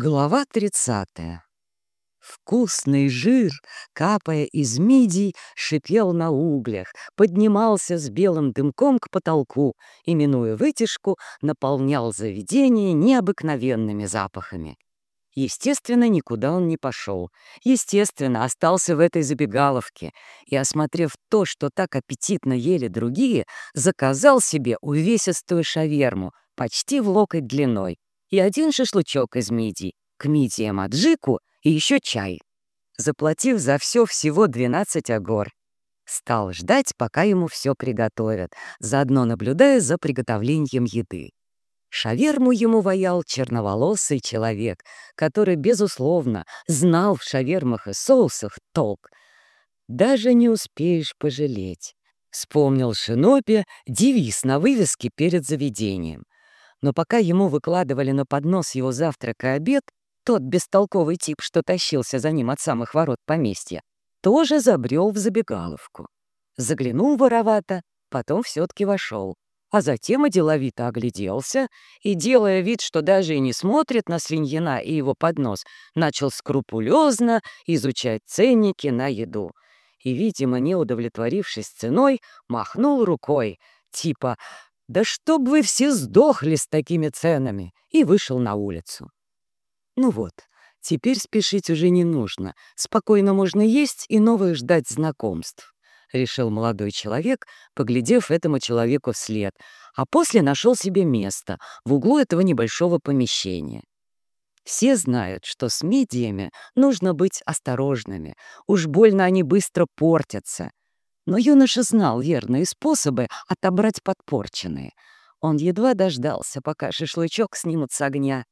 Глава 30. Вкусный жир, капая из мидий, шипел на углях, поднимался с белым дымком к потолку и, минуя вытяжку, наполнял заведение необыкновенными запахами. Естественно, никуда он не пошел. Естественно, остался в этой забегаловке и, осмотрев то, что так аппетитно ели другие, заказал себе увесистую шаверму, почти в локоть длиной, и один шашлычок из мидий, к мидиям аджику и еще чай. Заплатив за все всего 12 агор. Стал ждать, пока ему все приготовят, заодно наблюдая за приготовлением еды. Шаверму ему ваял черноволосый человек, который, безусловно, знал в шавермах и соусах толк. Даже не успеешь пожалеть. Вспомнил Шинопи девиз на вывеске перед заведением но пока ему выкладывали на поднос его завтрак и обед, тот бестолковый тип, что тащился за ним от самых ворот поместья, тоже забрел в забегаловку. Заглянул воровато, потом все-таки вошел, а затем и деловито огляделся и, делая вид, что даже и не смотрит на свиньина и его поднос, начал скрупулезно изучать ценники на еду. И, видимо, не удовлетворившись ценой, махнул рукой, типа «Да чтоб вы все сдохли с такими ценами!» и вышел на улицу. Ну вот, теперь спешить уже не нужно. Спокойно можно есть и новое ждать знакомств. — решил молодой человек, поглядев этому человеку вслед, а после нашел себе место в углу этого небольшого помещения. Все знают, что с медиями нужно быть осторожными, уж больно они быстро портятся, но юноша знал верные способы отобрать подпорченные. Он едва дождался, пока шашлычок снимут с огня.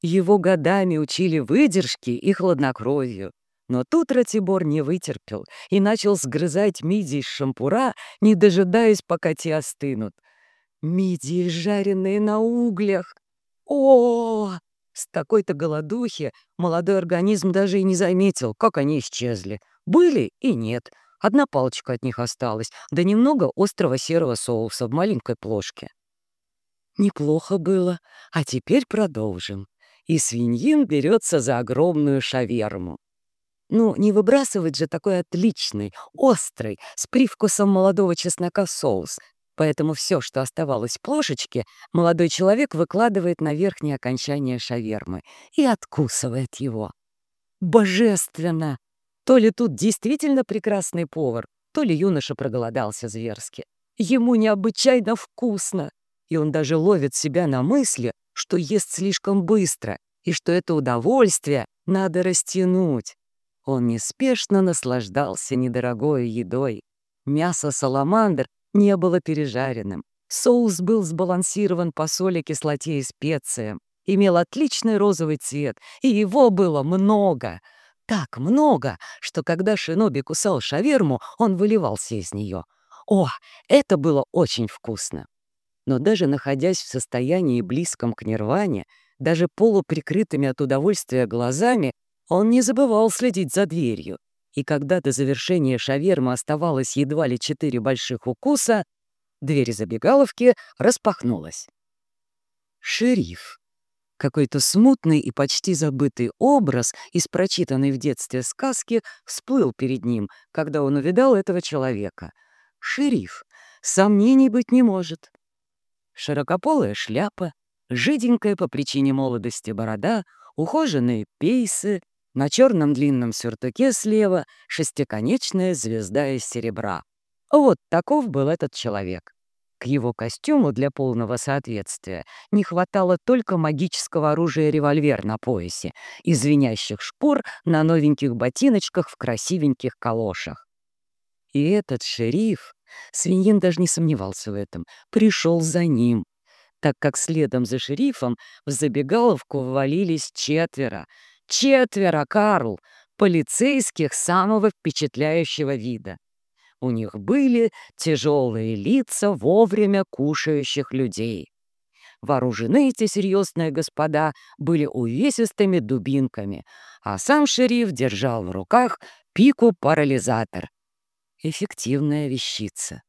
Его годами учили выдержке и хладнокровию. Но тут Ратибор не вытерпел и начал сгрызать мидии из шампура, не дожидаясь, пока те остынут. Мидии, жареные на углях. О, -о! С такой-то голодухи молодой организм даже и не заметил, как они исчезли. Были и нет — Одна палочка от них осталась, да немного острого серого соуса в маленькой плошке. Неплохо было, а теперь продолжим. И свиньин берется за огромную шаверму. Ну, не выбрасывать же такой отличный, острый, с привкусом молодого чеснока соус. Поэтому все, что оставалось в плошечке, молодой человек выкладывает на верхнее окончание шавермы и откусывает его. Божественно! То ли тут действительно прекрасный повар, то ли юноша проголодался зверски. Ему необычайно вкусно, и он даже ловит себя на мысли, что ест слишком быстро, и что это удовольствие надо растянуть. Он неспешно наслаждался недорогой едой. Мясо саламандр не было пережаренным. Соус был сбалансирован по соли, кислоте и специям. Имел отличный розовый цвет, и его было много — так много, что когда Шиноби кусал шаверму, он выливался из нее. О, это было очень вкусно! Но даже находясь в состоянии близком к нирване, даже полуприкрытыми от удовольствия глазами, он не забывал следить за дверью. И когда до завершения шавермы оставалось едва ли четыре больших укуса, дверь забегаловки распахнулась. Шериф. Какой-то смутный и почти забытый образ из прочитанной в детстве сказки всплыл перед ним, когда он увидал этого человека. Шериф. Сомнений быть не может. Широкополая шляпа, жиденькая по причине молодости борода, ухоженные пейсы, на черном длинном сюртуке слева шестиконечная звезда из серебра. Вот таков был этот человек. К его костюму для полного соответствия не хватало только магического оружия револьвер на поясе и звенящих шпор на новеньких ботиночках в красивеньких калошах. И этот шериф, свиньин даже не сомневался в этом, пришел за ним, так как следом за шерифом в забегаловку ввалились четверо. Четверо, Карл! Полицейских самого впечатляющего вида. У них были тяжелые лица вовремя кушающих людей. Вооружены эти серьезные господа были увесистыми дубинками, а сам шериф держал в руках пику-парализатор. Эффективная вещица.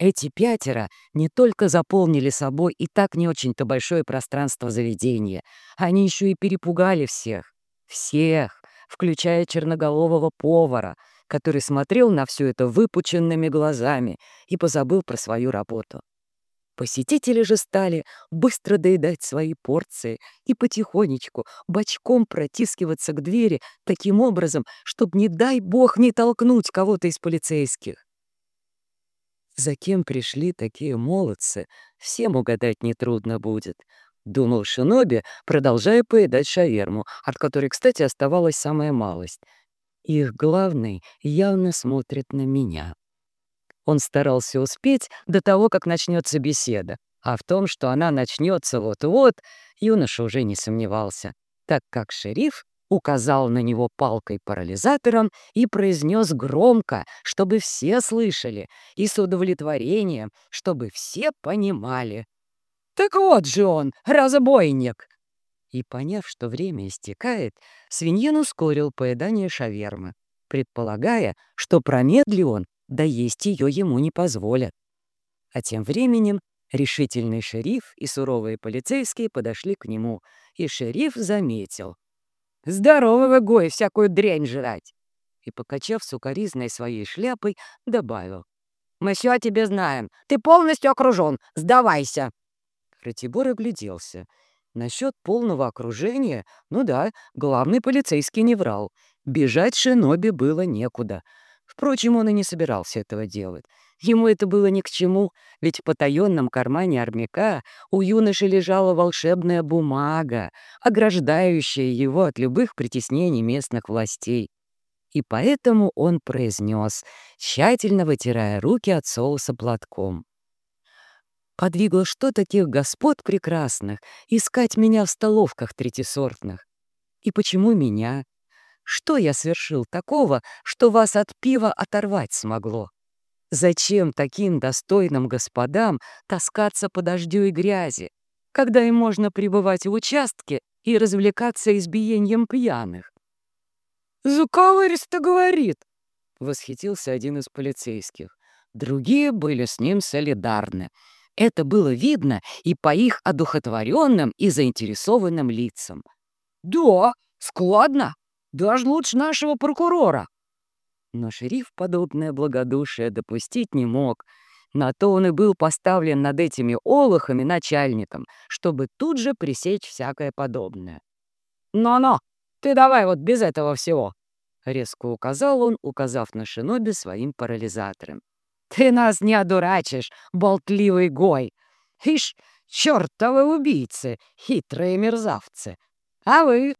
Эти пятеро не только заполнили собой и так не очень-то большое пространство заведения, они еще и перепугали всех. Всех, включая черноголового повара, который смотрел на все это выпученными глазами и позабыл про свою работу. Посетители же стали быстро доедать свои порции и потихонечку, бочком протискиваться к двери таким образом, чтобы, не дай бог, не толкнуть кого-то из полицейских. За кем пришли такие молодцы, всем угадать нетрудно будет. Думал Шиноби, продолжая поедать шаверму, от которой, кстати, оставалась самая малость. Их главный явно смотрит на меня. Он старался успеть до того, как начнется беседа, а в том, что она начнется вот-вот, юноша уже не сомневался, так как шериф указал на него палкой-парализатором и произнес громко, чтобы все слышали, и с удовлетворением, чтобы все понимали. «Так вот же он, разбойник!» И, поняв, что время истекает, свиньин ускорил поедание шавермы, предполагая, что промедли он, да есть ее ему не позволят. А тем временем решительный шериф и суровые полицейские подошли к нему, и шериф заметил — Здорового Гой всякую дрянь жрать!» И, покачав сукоризной своей шляпой, добавил. «Мы все о тебе знаем. Ты полностью окружен. Сдавайся!» Ратибор огляделся. Насчет полного окружения, ну да, главный полицейский не врал. Бежать Шиноби было некуда. Впрочем, он и не собирался этого делать. Ему это было ни к чему, ведь в потаенном кармане армяка у юноши лежала волшебная бумага, ограждающая его от любых притеснений местных властей. И поэтому он произнес, тщательно вытирая руки от соуса платком. Подвигло что таких господ прекрасных искать меня в столовках третисортных? И почему меня? Что я совершил такого, что вас от пива оторвать смогло? Зачем таким достойным господам таскаться по дождю и грязи, когда им можно пребывать в участке и развлекаться избиением пьяных? «Заковыристо говорит!» — восхитился один из полицейских. Другие были с ним солидарны. Это было видно и по их одухотворенным и заинтересованным лицам. «Да, складно. Даже лучше нашего прокурора», но шериф подобное благодушие допустить не мог. На то он и был поставлен над этими олухами начальником, чтобы тут же пресечь всякое подобное. «Но-но, ты давай вот без этого всего!» — резко указал он, указав на шиноби своим парализатором. «Ты нас не одурачишь, болтливый гой! Ишь, чертовы убийцы, хитрые мерзавцы! А вы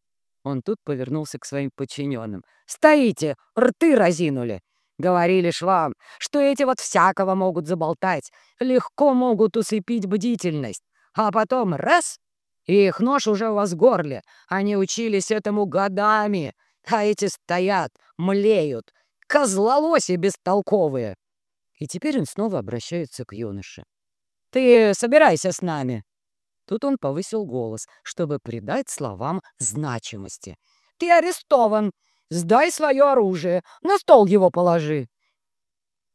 он тут повернулся к своим подчиненным. «Стоите! Рты разинули! Говорили ж вам, что эти вот всякого могут заболтать, легко могут усыпить бдительность, а потом раз — и их нож уже у вас в горле. Они учились этому годами, а эти стоят, млеют, козлолоси бестолковые!» И теперь он снова обращается к юноше. «Ты собирайся с нами!» Тут он повысил голос, чтобы придать словам значимости. «Ты арестован! Сдай свое оружие! На стол его положи!»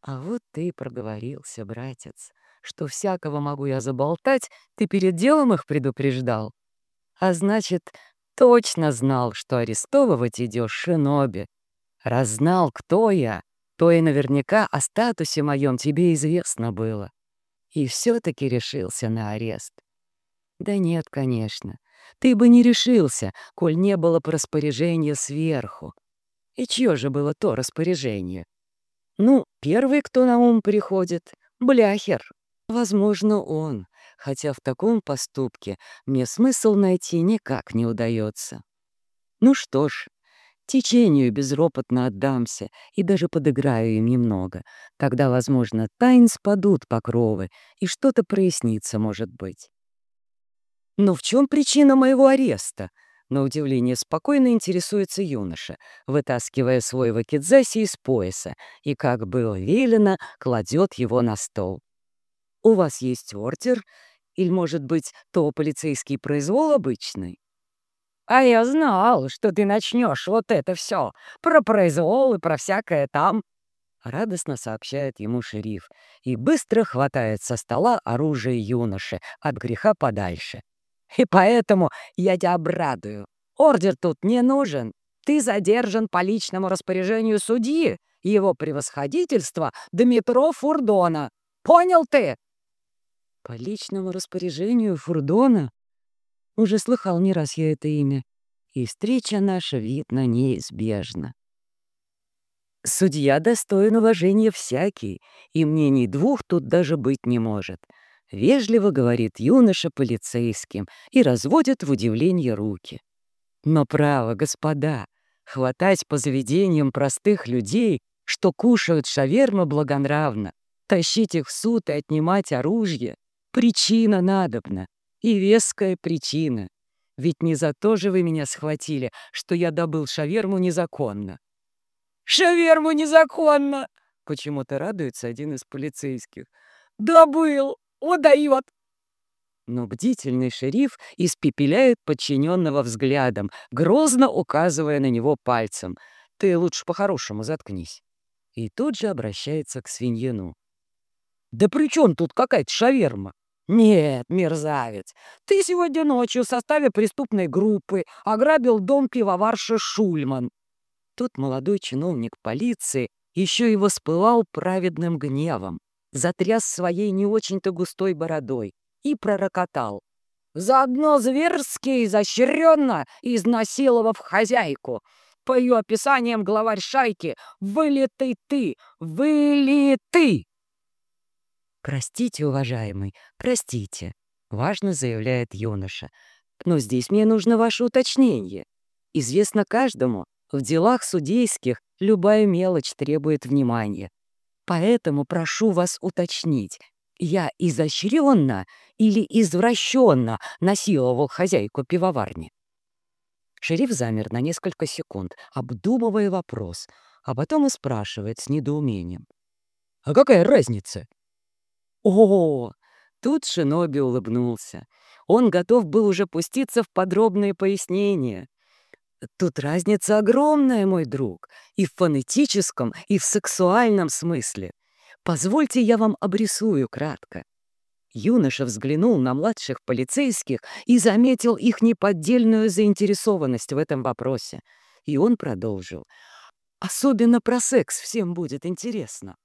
«А вот ты проговорился, братец, что всякого могу я заболтать, ты перед делом их предупреждал. А значит, точно знал, что арестовывать идешь шиноби. Раз знал, кто я, то и наверняка о статусе моем тебе известно было. И все-таки решился на арест. Да нет, конечно. Ты бы не решился, коль не было бы распоряжения сверху. И чье же было то распоряжение? Ну, первый, кто на ум приходит — Бляхер. Возможно, он, хотя в таком поступке мне смысл найти никак не удается. Ну что ж, течению безропотно отдамся и даже подыграю им немного. Тогда, возможно, тайн спадут покровы, и что-то прояснится, может быть. «Но в чем причина моего ареста?» На удивление спокойно интересуется юноша, вытаскивая свой вакидзаси из пояса и, как было велено, кладет его на стол. «У вас есть ордер? Или, может быть, то полицейский произвол обычный?» «А я знал, что ты начнешь вот это все про произвол и про всякое там. — радостно сообщает ему шериф и быстро хватает со стола оружие юноши от греха подальше. «И поэтому я тебя обрадую. Ордер тут не нужен. Ты задержан по личному распоряжению судьи, его превосходительства Дмитро Фурдона. Понял ты?» «По личному распоряжению Фурдона?» Уже слыхал не раз я это имя. И встреча наша, видно, неизбежна. Судья достоин уважения всякий, и мнений двух тут даже быть не может. Вежливо говорит юноша полицейским и разводит в удивлении руки. Но право, господа, хватать по заведениям простых людей, что кушают шаверма благонравно, тащить их в суд и отнимать оружие — причина надобна, и веская причина. Ведь не за то же вы меня схватили, что я добыл шаверму незаконно. «Шаверму незаконно!» — почему-то радуется один из полицейских. «Добыл! Удает!» Но бдительный шериф испепеляет подчиненного взглядом, грозно указывая на него пальцем. «Ты лучше по-хорошему заткнись». И тут же обращается к свиньину. «Да при чем тут какая-то шаверма? «Нет, мерзавец, ты сегодня ночью в составе преступной группы ограбил дом пивоварши Шульман. Тут молодой чиновник полиции еще и воспылал праведным гневом, затряс своей не очень-то густой бородой и пророкотал. «Заодно зверски изощренно изнасиловав хозяйку. По ее описаниям главарь шайки «Вылитый ты! Вылитый!» «Простите, уважаемый, простите», — важно заявляет юноша. «Но здесь мне нужно ваше уточнение. Известно каждому, в делах судейских любая мелочь требует внимания. Поэтому прошу вас уточнить, я изощренно или извращенно насиловал хозяйку пивоварни?» Шериф замер на несколько секунд, обдумывая вопрос, а потом и спрашивает с недоумением. «А какая разница?» «О!» Тут Шиноби улыбнулся. Он готов был уже пуститься в подробные пояснения. Тут разница огромная, мой друг, и в фонетическом, и в сексуальном смысле. Позвольте я вам обрисую кратко. Юноша взглянул на младших полицейских и заметил их неподдельную заинтересованность в этом вопросе. И он продолжил. «Особенно про секс всем будет интересно».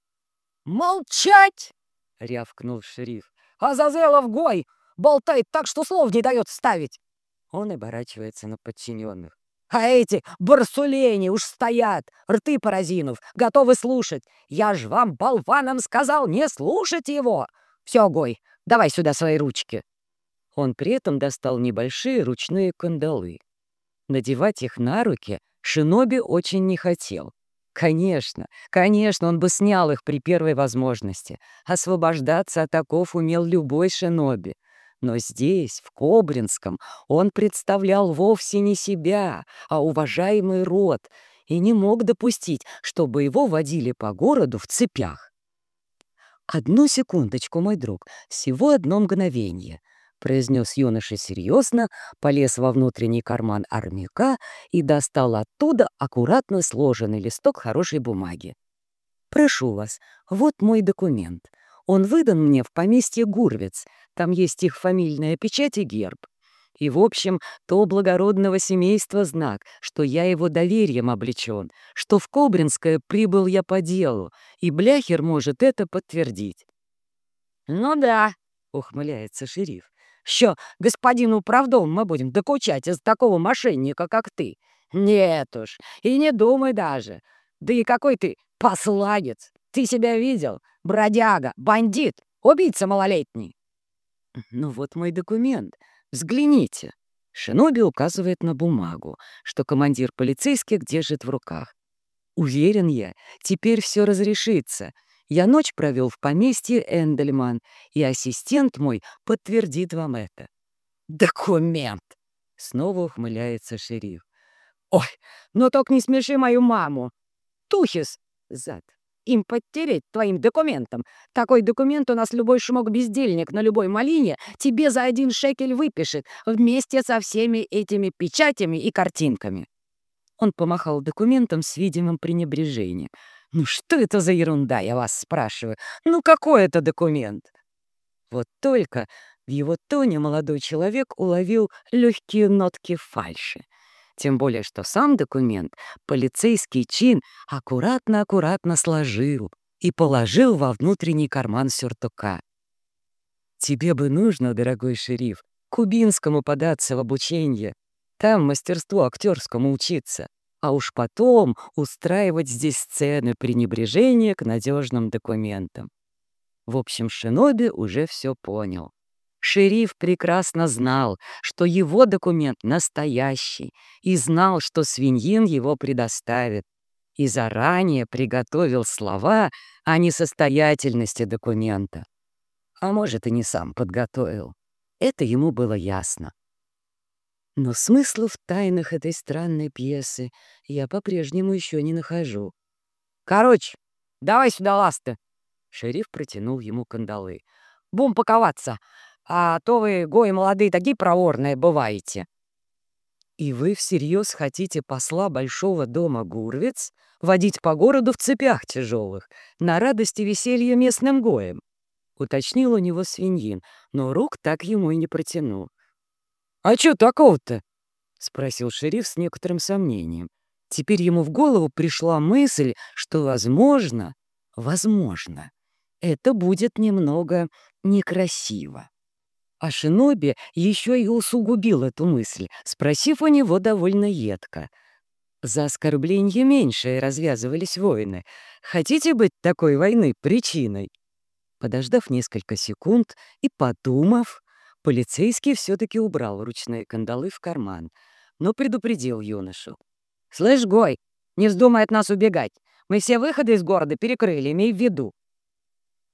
«Молчать!» — рявкнул шериф. «Азазелов гой! Болтает так, что слов не дает ставить!» Он оборачивается на подчиненных. А эти барсулени уж стоят, рты поразинув, готовы слушать. Я ж вам, болванам, сказал не слушать его. Все, Гой, давай сюда свои ручки. Он при этом достал небольшие ручные кандалы. Надевать их на руки Шиноби очень не хотел. Конечно, конечно, он бы снял их при первой возможности. Освобождаться от оков умел любой шиноби. Но здесь, в Кобринском, он представлял вовсе не себя, а уважаемый род, и не мог допустить, чтобы его водили по городу в цепях. «Одну секундочку, мой друг, всего одно мгновение», — произнес юноша серьезно, полез во внутренний карман армяка и достал оттуда аккуратно сложенный листок хорошей бумаги. «Прошу вас, вот мой документ. Он выдан мне в поместье Гурвиц, там есть их фамильная печать и герб. И, в общем, то благородного семейства знак, что я его доверием облечен, что в Кобринское прибыл я по делу, и Бляхер может это подтвердить. «Ну да», — ухмыляется шериф, «що господину правдом мы будем докучать из такого мошенника, как ты? Нет уж, и не думай даже. Да и какой ты посланец! Ты себя видел? Бродяга, бандит, убийца малолетний!» «Ну вот мой документ. Взгляните». Шиноби указывает на бумагу, что командир полицейских держит в руках. «Уверен я, теперь все разрешится. Я ночь провел в поместье Эндельман, и ассистент мой подтвердит вам это». «Документ!» — снова ухмыляется шериф. «Ой, ну только не смеши мою маму! Тухис!» — зад им подтереть твоим документом. Такой документ у нас любой шмок-бездельник на любой малине тебе за один шекель выпишет вместе со всеми этими печатями и картинками». Он помахал документом с видимым пренебрежением. «Ну что это за ерунда, я вас спрашиваю? Ну какой это документ?» Вот только в его тоне молодой человек уловил легкие нотки фальши. Тем более, что сам документ полицейский чин аккуратно-аккуратно сложил и положил во внутренний карман сюртука. «Тебе бы нужно, дорогой шериф, Кубинскому податься в обучение. Там мастерству актерскому учиться, а уж потом устраивать здесь сцены пренебрежения к надежным документам». В общем, Шиноби уже все понял. Шериф прекрасно знал, что его документ настоящий, и знал, что свиньин его предоставит, и заранее приготовил слова о несостоятельности документа. А может, и не сам подготовил. Это ему было ясно. Но смысла в тайнах этой странной пьесы я по-прежнему еще не нахожу. «Короче, давай сюда ласты!» Шериф протянул ему кандалы. «Бум паковаться! А то вы, гои молодые, такие проворные бываете!» «И вы всерьез хотите посла большого дома Гурвиц водить по городу в цепях тяжелых, на радость и веселье местным гоем?» — уточнил у него свиньин, но рук так ему и не протянул. «А чё такого-то?» — спросил шериф с некоторым сомнением. Теперь ему в голову пришла мысль, что, возможно, возможно, это будет немного некрасиво. А Шиноби еще и усугубил эту мысль, спросив у него довольно едко. За оскорбление меньшее развязывались войны. Хотите быть такой войны причиной? Подождав несколько секунд и подумав, полицейский все-таки убрал ручные кандалы в карман, но предупредил юношу. «Слышь, Гой, не вздумай от нас убегать. Мы все выходы из города перекрыли, имей в виду.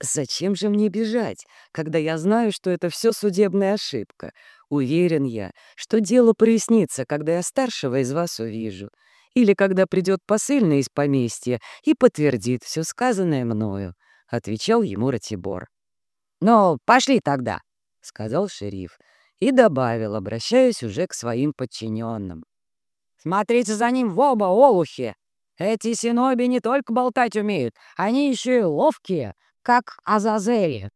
Зачем же мне бежать, когда я знаю, что это все судебная ошибка? Уверен я, что дело прояснится, когда я старшего из вас увижу. Или когда придет посыльный из поместья и подтвердит все сказанное мною, — отвечал ему Ратибор. «Ну, пошли тогда», — сказал шериф и добавил, обращаясь уже к своим подчиненным. «Смотрите за ним в оба, олухи! Эти синоби не только болтать умеют, они еще и ловкие, как Азазели.